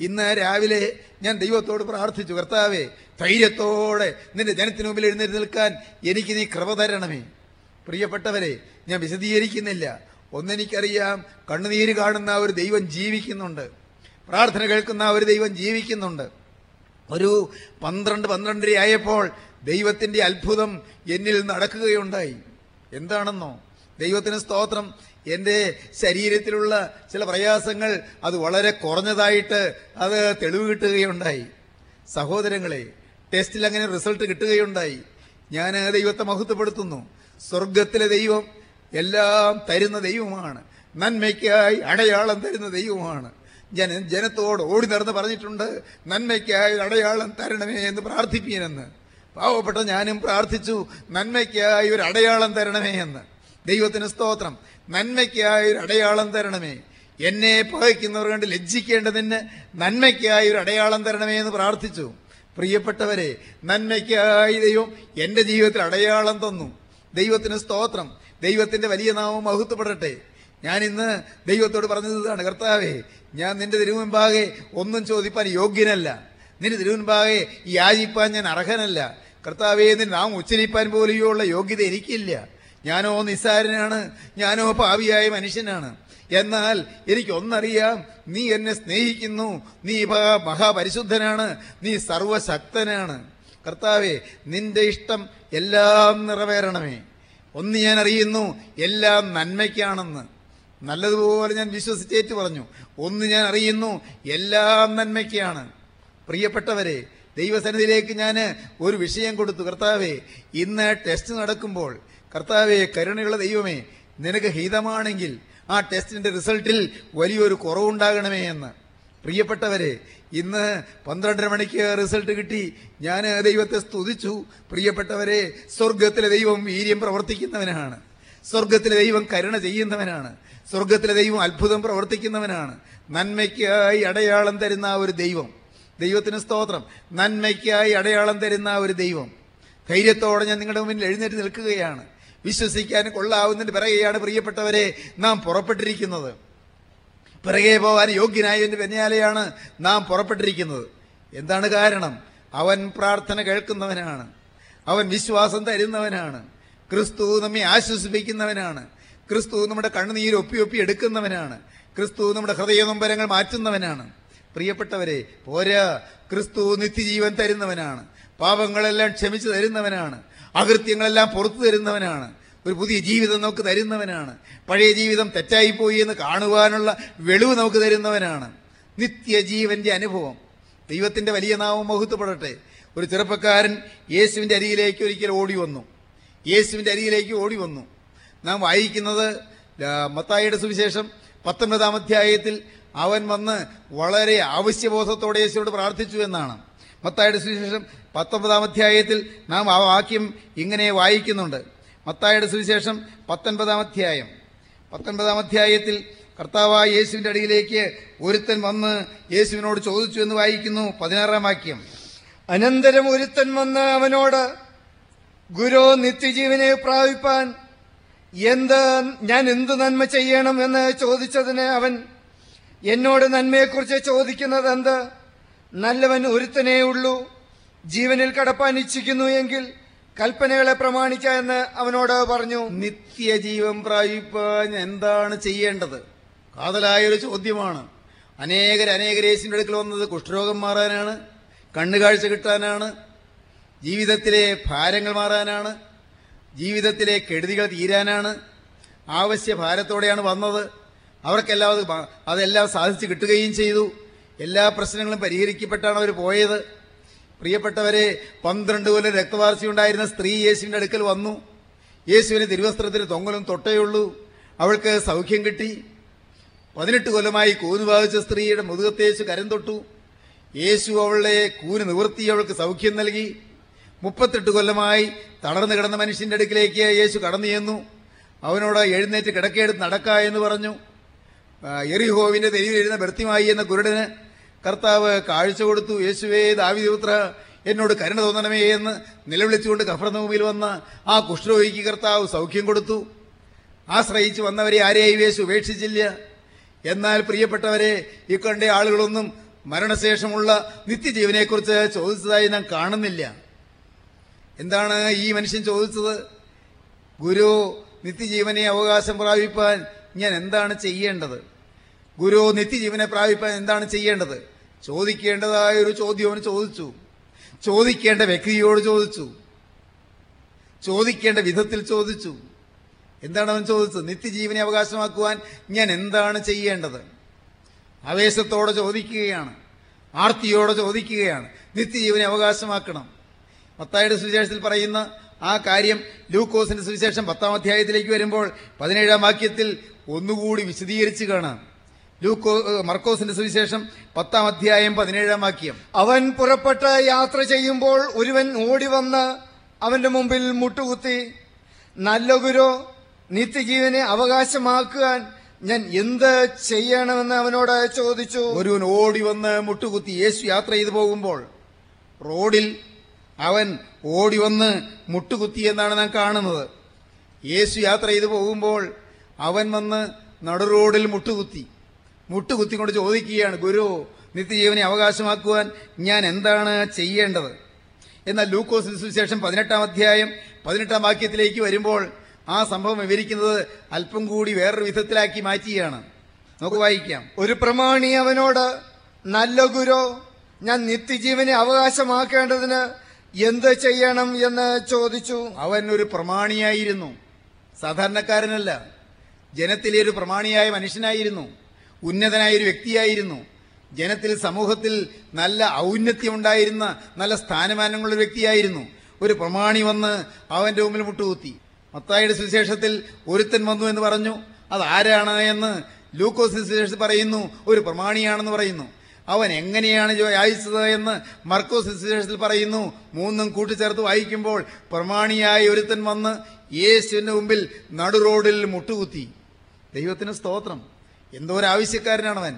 ഇന്ന് രാവിലെ ഞാൻ ദൈവത്തോട് പ്രാർത്ഥിച്ചു കർത്താവെ ധൈര്യത്തോടെ നിന്റെ ജനത്തിനു മുമ്പിൽ എഴുന്നേറ്റ് നിൽക്കാൻ എനിക്ക് നീ കൃപ തരണമേ. പ്രിയപ്പെട്ടവരെ ഞാൻ വിശദീകരിക്കുന്നില്ല. ഒന്നെനിക്കറിയാം കണ്ണുനീര് കാണുന്ന ഒരു ദൈവം ജീവിക്കുന്നുണ്ട്. പ്രാർത്ഥന കേൾക്കുന്ന ഒരു ദൈവം ജീവിക്കുന്നുണ്ട്. ഒരു പന്ത്രണ്ട് പന്ത്രണ്ടര ആയപ്പോൾ ദൈവത്തിന്റെ അത്ഭുതം എന്നിൽ നടക്കുകയുണ്ടായി. എന്താണെന്നോ? ദൈവത്തിന് സ്തോത്രം. എന്റെ ശരീരത്തിലുള്ള ചില പ്രയാസങ്ങൾ അത് വളരെ കുറഞ്ഞതായിട്ട് അത് തെളിവ് കിട്ടുകയുണ്ടായി. സഹോദരങ്ങളെ ടെസ്റ്റിൽ അങ്ങനെ റിസൾട്ട് കിട്ടുകയുണ്ടായി. ഞാൻ ദൈവത്തെ മഹത്വപ്പെടുത്തുന്നു. സ്വർഗത്തിലെ ദൈവം എല്ലാം തരുന്ന ദൈവമാണ്. നന്മയ്ക്കായി അടയാളം തരുന്ന ദൈവമാണ്. ജന ജനത്തോട് ഓടി നടന്ന് പറഞ്ഞിട്ടുണ്ട് നന്മയ്ക്കായി അടയാളം തരണമേ എന്ന് പ്രാർത്ഥിപ്പീനെന്ന് പാവപ്പെട്ട ഞാനും പ്രാർത്ഥിച്ചു നന്മയ്ക്കായി ഒരു അടയാളം തരണമേ എന്ന്. ദൈവത്തിന് സ്തോത്രം. നന്മയ്ക്കായി ഒരു അടയാളം തരണമേ. എന്നെ പകയ്ക്കുന്നവർ കണ്ട് ലജ്ജിക്കേണ്ടതിന് നന്മയ്ക്കായി ഒരു അടയാളം തരണമേ എന്ന് പ്രാർത്ഥിച്ചു. പ്രിയപ്പെട്ടവരെ നന്മയ്ക്കായി ദൈവം എന്റെ ജീവിതത്തിൽ അടയാളം തന്നു. ദൈവത്തിന് സ്തോത്രം. ദൈവത്തിന്റെ വലിയ നാമം മഹത്വപ്പെടട്ടെ. ഞാൻ ഇന്ന് ദൈവത്തോട് പറഞ്ഞതാണ് കർത്താവേ ഞാൻ നിന്റെ തിരുമുൻപാകെ ഒന്നും ചോദിപ്പാൻ യോഗ്യനല്ല. നിന്റെ തിരുമുൻപാകെ യാചിപ്പാൻ ഞാൻ അർഹനല്ല. കർത്താവേ നിന്റെ നാം ഉച്ചരിപ്പാൻ പോലെയുള്ള യോഗ്യത എനിക്കില്ല. ഞാനോ നിസ്സാരനാണ് ഞാനോ പാവിയായ മനുഷ്യനാണ്. എന്നാൽ എനിക്കൊന്നറിയാം നീ എന്നെ സ്നേഹിക്കുന്നു നീ മഹാപരിശുദ്ധനാണ് നീ സർവശക്തനാണ്. കർത്താവെ നിന്റെ ഇഷ്ടം എല്ലാം നിറവേറണമേ. ഒന്ന് ഞാൻ അറിയുന്നു എല്ലാം നന്മയ്ക്കാണെന്ന്. നല്ലതുപോലെ ഞാൻ വിശ്വസിച്ചേറ്റ് പറഞ്ഞു ഒന്ന് ഞാൻ അറിയുന്നു എല്ലാം നന്മയ്ക്കാണ്. പ്രിയപ്പെട്ടവരെ ദൈവസന്നിധിയിലേക്ക് ഞാൻ ഒരു വിഷയം കൊടുത്തു. കർത്താവേ ഇന്ന് ടെസ്റ്റ് നടക്കുമ്പോൾ കർത്താവെ കരുണയുള്ള ദൈവമേ നിനക്ക് ഹിതമാണെങ്കിൽ ആ ടെസ്റ്റിന്റെ റിസൾട്ടിൽ വലിയൊരു കുറവുണ്ടാകണമേ എന്ന്. പ്രിയപ്പെട്ടവരെ ഇന്ന് പന്ത്രണ്ടര മണിക്ക് റിസൾട്ട് കിട്ടി. ഞാൻ ദൈവത്തെ സ്തുതിച്ചു. പ്രിയപ്പെട്ടവരെ സ്വർഗത്തിലെ ദൈവം വീര്യം പ്രവർത്തിക്കുന്നവനാണ്. സ്വർഗത്തിലെ ദൈവം കരുണ ചെയ്യുന്നവനാണ്. സ്വർഗത്തിലെ ദൈവം അത്ഭുതം പ്രവർത്തിക്കുന്നവനാണ്. നന്മയ്ക്കായി അടയാളം തരുന്ന ആ ഒരു ദൈവം. ദൈവത്തിന് സ്തോത്രം. നന്മയ്ക്കായി അടയാളം തരുന്ന ആ ഒരു ദൈവം. ധൈര്യത്തോടെ ഞാൻ നിങ്ങളുടെ മുന്നിൽ എഴുന്നേറ്റ് നിൽക്കുകയാണ്. വിശ്വസിക്കാൻ കൊള്ളാവുന്നതിന് പിറകെയാണ് പ്രിയപ്പെട്ടവരെ നാം പുറപ്പെട്ടിരിക്കുന്നത്. പിറകെ പോകാൻ യോഗ്യനായതിന്റെ പിന്നാലെയാണ് നാം പുറപ്പെട്ടിരിക്കുന്നത്. എന്താണ് കാരണം? അവൻ പ്രാർത്ഥന കേൾക്കുന്നവനാണ്. അവൻ വിശ്വാസം തരുന്നവനാണ്. ക്രിസ്തു നമ്മെ ആശ്വസിപ്പിക്കുന്നവനാണ്. ക്രിസ്തു നമ്മുടെ കണ്ണുനീര് ഒപ്പി ഒപ്പി എടുക്കുന്നവനാണ്. ക്രിസ്തു നമ്മുടെ ഹൃദയ നൊമ്പരങ്ങൾ മാറ്റുന്നവനാണ്. പ്രിയപ്പെട്ടവരെ പോരാ. ക്രിസ്തു നിത്യജീവൻ തരുന്നവനാണ്. പാപങ്ങളെല്ലാം ക്ഷമിച്ചു തരുന്നവനാണ്. അകൃത്യങ്ങളെല്ലാം പുറത്തു തരുന്നവനാണ്. ഒരു പുതിയ ജീവിതം നമുക്ക് തരുന്നവനാണ്. പഴയ ജീവിതം തെറ്റായിപ്പോയി എന്ന് കാണുവാനുള്ള വെളിവ് നമുക്ക് തരുന്നവനാണ്. നിത്യജീവന്റെ അനുഭവം. ദൈവത്തിന്റെ വലിയ നാമം മഹത്വപ്പെടട്ടെ. ഒരു ചെറുപ്പക്കാരൻ യേശുവിന്റെ അരികിലേക്ക് ഒരിക്കൽ ഓടി വന്നു. യേശുവിന്റെ അരികിലേക്ക് ഓടി വന്നു. നാം വായിക്കുന്നത് മത്തായിയുടെ സുവിശേഷം പത്തൊൻപതാം അധ്യായത്തിൽ അവൻ വന്ന് വളരെ ആവശ്യബോധത്തോടെ യേശുവോട് പ്രാർത്ഥിച്ചു എന്നാണ്. മത്തായിയുടെ സുവിശേഷം പത്തൊമ്പതാം അധ്യായത്തിൽ നാം ആ വാക്യം ഇങ്ങനെ വായിക്കുന്നുണ്ട്. മത്തായുടെ സുവിശേഷം പത്തൊൻപതാം അധ്യായം. പത്തൊൻപതാം അധ്യായത്തിൽ കർത്താവായ യേശുവിന്റെ അടിയിലേക്ക് ഒരുത്തൻ വന്ന് യേശുവിനോട് ചോദിച്ചു എന്ന് വായിക്കുന്നു പതിനാറാം വാക്യം. അനന്തരം ഒരുത്തൻ വന്ന് അവനോട് ഗുരു നിത്യജീവനെ പ്രാപിപ്പാൻ എന്ത് ഞാൻ എന്ത് നന്മ ചെയ്യണം? എന്ന് ചോദിച്ചതിന് അവൻ എന്നോട് നന്മയെക്കുറിച്ച് ചോദിക്കുന്നത് എന്ത്? നല്ലവൻ ഒരുത്തനേ ഉള്ളൂ. ജീവനിൽ കടപ്പാൻ ഇച്ഛിക്കുന്നു എങ്കിൽ കൽപ്പനകളെ പ്രമാണിക്ക എന്ന് അവനോട് പറഞ്ഞു. നിത്യജീവൻ പ്രാപിപ്പാൻ എന്താണ് ചെയ്യേണ്ടത്? കാതലായൊരു ചോദ്യമാണ്. അനേകർ അനേക രേശിന്റെ അടുക്കൽ വന്നത് കുഷ്ഠരോഗം മാറാനാണ് കണ്ണുകാഴ്ച കിട്ടാനാണ് ജീവിതത്തിലെ ഭാരങ്ങൾ മാറാനാണ് ജീവിതത്തിലെ കെടുതികൾ തീരാനാണ് ആവശ്യ ഭാരത്തോടെയാണ് വന്നത്. അവർക്കെല്ലാം അത് അതെല്ലാം സാധിച്ചു കിട്ടുകയും ചെയ്തു. എല്ലാ പ്രശ്നങ്ങളും പരിഹരിക്കപ്പെട്ടാണ് അവർ പോയത്. പ്രിയപ്പെട്ടവരെ പന്ത്രണ്ട് കൊല്ലം രക്തവാർച്ച ഉണ്ടായിരുന്ന സ്ത്രീ യേശുവിന്റെ അടുക്കൽ വന്നു. യേശുവിന് തിരുവസ്ത്രത്തിന് തൊങ്ങലും തൊട്ടേയുള്ളൂ അവൾക്ക് സൗഖ്യം കിട്ടി. പതിനെട്ട് കൊല്ലമായി കൂന് ബാധിച്ച സ്ത്രീയുടെ മുതുകത്തേച്ച് കരം തൊട്ടു. യേശു അവളെ കൂന് നിവർത്തി അവൾക്ക് സൗഖ്യം നൽകി. മുപ്പത്തെട്ട് കൊല്ലമായി തളർന്നു കിടന്ന മനുഷ്യന്റെ അടുക്കിലേക്ക് യേശു കടന്നു ചെന്നു. അവനോട് എഴുന്നേറ്റ് കിടക്കയെടുത്ത് നടക്ക എന്ന് പറഞ്ഞു. എറിഹോവിന്റെ തെരുവിലിരുന്ന ഭർത്തിമായി എന്ന കുരുടന് കർത്താവ് കാഴ്ച കൊടുത്തു യേശുവേ ദാവിദുത്ര എന്നോട് കരുണ തോന്നണമേ എന്ന് നിലവിളിച്ചുകൊണ്ട് കഫർനൂമിൽ വന്ന ആ കുഷ്ഠരോഗിക്ക് കർത്താവ് സൗഖ്യം കൊടുത്തു. ആശ്രയിച്ച് വന്നവരെ ആരെയും യേശു ഉപേക്ഷിച്ചില്ല. എന്നാൽ പ്രിയപ്പെട്ടവരെ ഈ കണ്ട ആളുകളൊന്നും മരണശേഷമുള്ള നിത്യജീവനെക്കുറിച്ച് ചോദിച്ചതായി നാം കാണുന്നില്ല. എന്താണ് ഈ മനുഷ്യൻ ചോദിച്ചത്? ഗുരു നിത്യജീവനെ അവകാശം പ്രാപിപ്പാൻ ഞാൻ എന്താണ് ചെയ്യേണ്ടത്? ഗുരു നിത്യജീവനെ പ്രാപിപ്പാൻ എന്താണ് ചെയ്യേണ്ടത്? ചോദിക്കേണ്ടതായ ഒരു ചോദ്യം അവന് ചോദിച്ചു. ചോദിക്കേണ്ട വ്യക്തിയോട് ചോദിച്ചു. ചോദിക്കേണ്ട വിധത്തിൽ ചോദിച്ചു. എന്താണ് അവൻ ചോദിച്ചത്? നിത്യജീവനെ അവകാശമാക്കുവാൻ ഞാൻ എന്താണ് ചെയ്യേണ്ടത്? ആവേശത്തോടെ ചോദിക്കുകയാണ്. ആർത്തിയോടെ ചോദിക്കുകയാണ്. നിത്യജീവനെ അവകാശമാക്കണം. മത്തായുടെ സുവിശേഷത്തിൽ പറയുന്ന ആ കാര്യം ലൂക്കോസിന്റെ സുവിശേഷം പത്താം അധ്യായത്തിലേക്ക് വരുമ്പോൾ പതിനേഴാം വാക്യത്തിൽ ഒന്നുകൂടി വിശദീകരിച്ച് കാണാം. ലൂക്കോ മർക്കോസിന്റെ സുവിശേഷം പത്താം അധ്യായം പതിനേഴാം വാക്യം. അവൻ പുറപ്പെട്ട് യാത്ര ചെയ്യുമ്പോൾ ഒരുവൻ ഓടി വന്ന് അവന്റെ മുമ്പിൽ മുട്ടുകുത്തി നല്ല ഗുരു നിത്യജീവനെ അവകാശമാക്കുവാൻ ഞാൻ എന്ത് ചെയ്യണമെന്ന് അവനോട് ചോദിച്ചു. ഒരുവൻ ഓടി വന്ന് മുട്ടുകുത്തി യേശു യാത്ര ചെയ്തു പോകുമ്പോൾ റോഡിൽ അവൻ ഓടി വന്ന് മുട്ടുകുത്തി എന്നാണ് നാം കാണുന്നത്. യേശു യാത്ര ചെയ്തു പോകുമ്പോൾ അവൻ വന്ന് നടുറോഡിൽ മുട്ടുകുത്തി. മുട്ടുകുത്തിക്കൊണ്ട് ചോദിക്കുകയാണ് ഗുരു നിത്യജീവനെ അവകാശമാക്കുവാൻ ഞാൻ എന്താണ് ചെയ്യേണ്ടത്? എന്നാൽ ലൂക്കോസിന് സുവിശേഷം പതിനെട്ടാം അധ്യായം പതിനെട്ടാം വാക്യത്തിലേക്ക് വരുമ്പോൾ ആ സംഭവം വിവരിക്കുന്നത് അല്പം കൂടി വേറൊരു വിധത്തിലാക്കി മാറ്റിയാണ് നമുക്ക് വായിക്കാം. ഒരു പ്രമാണി അവനോട് നല്ല ഗുരു ഞാൻ നിത്യജീവനെ അവകാശമാക്കേണ്ടതിന് എന്ത് ചെയ്യണം എന്ന് ചോദിച്ചു. അവൻ ഒരു പ്രമാണിയായിരുന്നു. സാധാരണക്കാരനല്ല. ജനത്തിലെ ഒരു പ്രമാണിയായ മനുഷ്യനായിരുന്നു. ഉന്നതനായ ഒരു വ്യക്തിയായിരുന്നു. ജനത്തിൽ സമൂഹത്തിൽ നല്ല ഔന്നത്യമുണ്ടായിരുന്ന നല്ല സ്ഥാനമാനങ്ങളുള്ള വ്യക്തിയായിരുന്നു. ഒരു പ്രമാണി വന്ന് അവന്റെ മുമ്പിൽ മുട്ടുകുത്തി. മത്തായുടെ സുവിശേഷത്തിൽ ഒരുത്തൻ വന്നു എന്ന് പറഞ്ഞു. അത് ആരാണ് എന്ന് ലൂക്കോസ് സുവിശേഷത്തിൽ പറയുന്നു. ഒരു പ്രമാണിയാണെന്ന് പറയുന്നു. അവൻ എങ്ങനെയാണ് വായിച്ചത് എന്ന് മർക്കോസ് സുവിശേഷത്തിൽ പറയുന്നു. മൂന്നും കൂട്ടിച്ചേർത്ത് വായിക്കുമ്പോൾ പ്രമാണിയായ ഒരുത്തൻ വന്ന് യേശുവിന്റെ മുമ്പിൽ നടുറോഡിൽ മുട്ടുകുത്തി. ദൈവത്തിന് സ്തോത്രം. എന്തോ ഒരു ആവശ്യക്കാരനാണ് അവൻ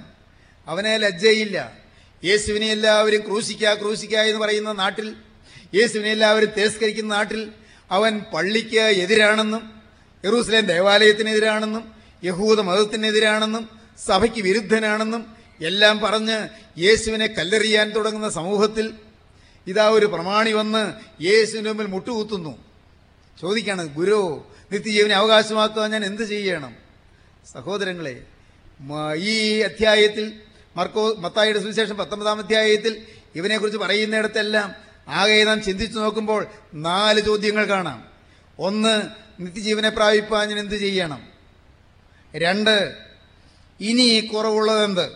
അവനെ ലജ്ജയില്ല. യേശുവിനെ എല്ലാവരും ക്രൂശിക്ക ക്രൂശിക്ക എന്ന് പറയുന്ന നാട്ടിൽ യേശുവിനെ എല്ലാവരും തിരസ്കരിക്കുന്ന നാട്ടിൽ അവൻ പള്ളിക്ക് എതിരാണെന്നും യെറൂസലേം ദേവാലയത്തിനെതിരാണെന്നും യഹൂദ മതത്തിനെതിരാണെന്നും സഭയ്ക്ക് വിരുദ്ധനാണെന്നും എല്ലാം പറഞ്ഞ് യേശുവിനെ കല്ലെറിയാൻ തുടങ്ങുന്ന സമൂഹത്തിൽ ഇതാ ഒരു പ്രമാണി വന്ന് യേശുവിന് മുമ്പിൽ മുട്ടുകുത്തുന്നു. ചോദിക്കാണ് ഗുരു നിത്യജീവനെ അവകാശമാക്കുവാൻ ഞാൻ എന്ത് ചെയ്യണം? സഹോദരങ്ങളെ ഈ അധ്യായത്തിൽ മർക്കോ മത്തായിയുടെ സുവിശേഷം പത്തൊമ്പതാം അധ്യായത്തിൽ ഇവനെക്കുറിച്ച് പറയുന്നിടത്തെല്ലാം ആകെ നാം ചിന്തിച്ചു നോക്കുമ്പോൾ നാല് ചോദ്യങ്ങൾ കാണാം. ഒന്ന് നിത്യജീവനെ പ്രാപിപ്പാൻ ഞാൻ എന്ത് ചെയ്യണം? രണ്ട് ഇനി കുറവുള്ളതെന്ത്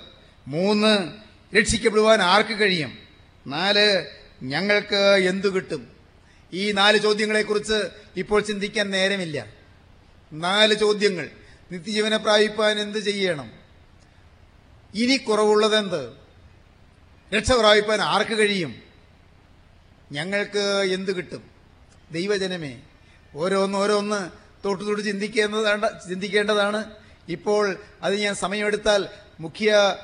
മൂന്ന് രക്ഷിക്കപ്പെടുവാൻ ആർക്ക് കഴിയും? നാല് ഞങ്ങൾക്ക് എന്തു കിട്ടും? ഈ നാല് ചോദ്യങ്ങളെക്കുറിച്ച് ഇപ്പോൾ ചിന്തിക്കാൻ നേരമില്ല. നാല് ചോദ്യങ്ങൾ. നിത്യജീവനെ പ്രാപിപ്പാൻ എന്ത് ചെയ്യണം? ഇനി കുറവുള്ളതെന്ത്? രക്ഷ പ്രാപിപ്പാൻ ആർക്ക് കഴിയും? ഞങ്ങൾക്ക് എന്ത് കിട്ടും? ദൈവജനമേ ഓരോന്ന് ഓരോന്ന് തൊട്ട് തൊട്ട് ചിന്തിക്കേണ്ടതാണ് ചിന്തിക്കേണ്ടതാണ്. ഇപ്പോൾ അത് ഞാൻ സമയമെടുത്താൽ മുഖ്യ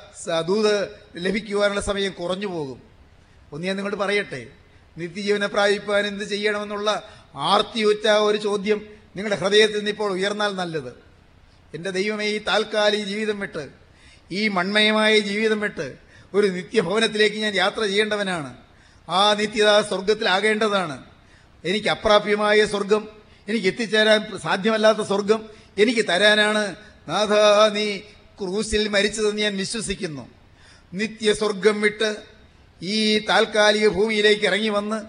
ദൂത് ലഭിക്കുവാനുള്ള സമയം കുറഞ്ഞു പോകും. ഒന്ന് ഞാൻ നിങ്ങളോട് പറയട്ടെ നിത്യജീവനെ പ്രാപിപ്പാൻ എന്ത് ചെയ്യണമെന്നുള്ള ആർത്തിയുറ്റ ഒരു ചോദ്യം നിങ്ങളുടെ ഹൃദയത്തിൽ നിന്ന് ഇപ്പോൾ ഉയർന്നാൽ നല്ലത്. എന്റെ ദൈവമേ ഈ താൽക്കാലിക ജീവിതം വിട്ട് ഈ മൺമയമായ ജീവിതം വിട്ട് ഒരു നിത്യഭവനത്തിലേക്ക് ഞാൻ യാത്ര ചെയ്യേണ്ടവനാണ്. ആ നിത്യത സ്വർഗത്തിലാകേണ്ടതാണ് എനിക്ക് അപ്രാപ്യമായ സ്വർഗം എനിക്ക് എത്തിച്ചേരാൻ സാധ്യമല്ലാത്ത സ്വർഗം എനിക്ക് തരാനാണ്. നാഥ നീ ക്രൂസിൽ മരിച്ചതെന്ന് ഞാൻ വിശ്വസിക്കുന്നു. നിത്യസ്വർഗം വിട്ട് ഈ താൽക്കാലിക ഭൂമിയിലേക്ക് ഇറങ്ങി വന്ന്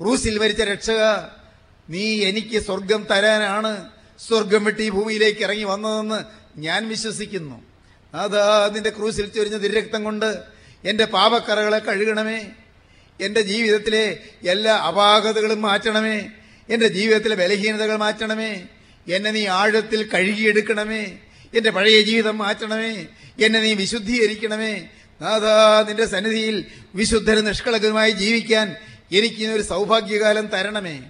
ക്രൂസിൽ മരിച്ച രക്ഷക നീ എനിക്ക് സ്വർഗം തരാനാണ്. സ്വർഗം വിട്ട് ഭൂമിയിലേക്ക് ഇറങ്ങി വന്നതെന്ന് ഞാൻ വിശ്വസിക്കുന്നു. അതാ നിന്റെ ക്രൂസിൽ ചൊരിഞ്ഞ തിരക്തം കൊണ്ട് എന്റെ പാപക്കറകളെ കഴുകണമേ. എന്റെ ജീവിതത്തിലെ എല്ലാ അപാകതകളും മാറ്റണമേ. എന്റെ ജീവിതത്തിലെ ബലഹീനതകൾ മാറ്റണമേ. എന്നെ നീ ആഴത്തിൽ കഴുകിയെടുക്കണമേ. എന്റെ പഴയ ജീവിതം മാറ്റണമേ. എന്നെ നീ വിശുദ്ധീകരിക്കണമേ. നാഥാ നിന്റെ സന്നിധിയിൽ വിശുദ്ധരും നിഷ്കളങ്കരുമായി ജീവിക്കാൻ എനിക്ക് ഒരു സൗഭാഗ്യകാലം തരണമേ.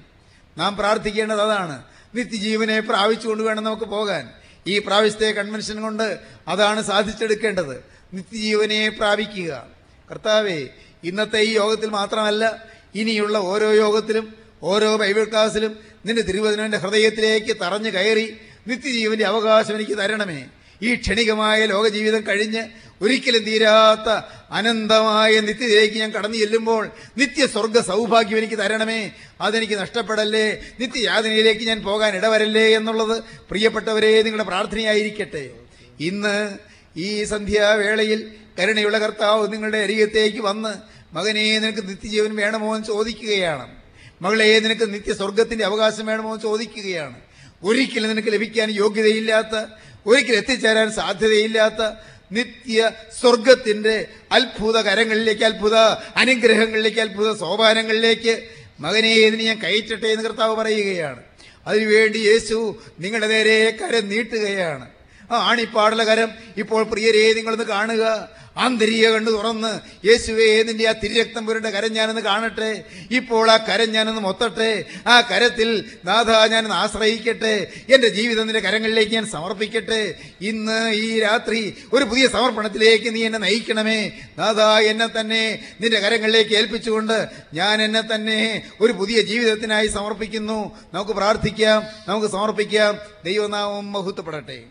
നാം പ്രാർത്ഥിക്കേണ്ടത് അതാണ്. നിത്യജീവനെ പ്രാപിച്ചുകൊണ്ട് വേണം നമുക്ക് പോകാൻ. ഈ പ്രാവശ്യത്തെ കൺവെൻഷൻ കൊണ്ട് അതാണ് സാധിച്ചെടുക്കേണ്ടത്. നിത്യജീവനെ പ്രാപിക്കുക. കർത്താവേ ഇന്നത്തെ ഈ യോഗത്തിൽ മാത്രമല്ല ഇനിയുള്ള ഓരോ യോഗത്തിലും ഓരോ ബൈബിൾ ക്ലാസ്സിലും നിന്റെ തിരുവചനന്റെ ഹൃദയത്തിലേക്ക് തറഞ്ഞു കയറി നിത്യജീവന്റെ അവകാശം എനിക്ക് തരണമേ. ഈ ക്ഷണികമായ ലോകജീവിതം കഴിഞ്ഞ് ഒരിക്കലും തീരാത്ത അനന്തമായ നിത്യതയിലേക്ക് ഞാൻ കടന്നു ചെല്ലുമ്പോൾ നിത്യസ്വർഗ സൗഭാഗ്യം എനിക്ക് തരണമേ. അതെനിക്ക് നഷ്ടപ്പെടല്ലേ? നിത്യയാതനയിലേക്ക് ഞാൻ പോകാൻ ഇടവരല്ലേ എന്നുള്ളത് പ്രിയപ്പെട്ടവരെ നിങ്ങളുടെ പ്രാർത്ഥനയായിരിക്കട്ടെ. ഇന്ന് ഈ സന്ധ്യാവേളയിൽ കരുണയുള്ള കർത്താവ് നിങ്ങളുടെ അരികത്തേക്ക് വന്ന് മകനെ നിനക്ക് നിത്യജീവൻ വേണമോ? എന്ന് ചോദിക്കുകയാണ്. മകളെ നിനക്ക് നിത്യസ്വർഗത്തിന്റെ അവകാശം വേണമോ? എന്ന് ചോദിക്കുകയാണ്. ഒരിക്കലും നിനക്ക് ലഭിക്കാൻ യോഗ്യതയില്ലാത്ത ഒരിക്കലും എത്തിച്ചേരാൻ സാധ്യതയില്ലാത്ത നിത്യ സ്വർഗത്തിന്റെ അത്ഭുത കരങ്ങളിലേക്ക് അത്ഭുത അനുഗ്രഹങ്ങളിലേക്ക് അത്ഭുത സോപാനങ്ങളിലേക്ക് മകനെ ഇതിന് ഞാൻ കയറ്റട്ടെ എന്ന് കർത്താവ് പറയുകയാണ്. അതിനുവേണ്ടി യേശു നിങ്ങളുടെ നേരെ കരം നീട്ടുകയാണ്. ആ ആണിപ്പാടുള്ള കരം ഇപ്പോൾ പ്രിയരെ നിങ്ങളൊന്ന് കാണുക. ആന്തരിക കണ്ടു തുറന്ന് യേശുവേ നിന്റെ ആ തിരുരക്തം പുരണ്ട കരം ഞാനൊന്ന് കാണട്ടെ. ഇപ്പോൾ ആ കരം ഞാനൊന്ന് മൊത്തട്ടെ. ആ കരത്തിൽ നാഥ ഞാനൊന്ന് ആശ്രയിക്കട്ടെ. എന്റെ ജീവിതം കരങ്ങളിലേക്ക് ഞാൻ സമർപ്പിക്കട്ടെ. ഇന്ന് ഈ രാത്രി ഒരു പുതിയ സമർപ്പണത്തിലേക്ക് നീ എന്നെ നയിക്കണമേ. നാഥ എന്നെ തന്നെ നിന്റെ കരങ്ങളിലേക്ക് ഏൽപ്പിച്ചുകൊണ്ട് ഞാൻ എന്നെ തന്നെ ഒരു പുതിയ ജീവിതത്തിനായി സമർപ്പിക്കുന്നു. നമുക്ക് പ്രാർത്ഥിക്കാം നമുക്ക് സമർപ്പിക്കാം. ദൈവനാമം മഹത്വപ്പെടട്ടെ.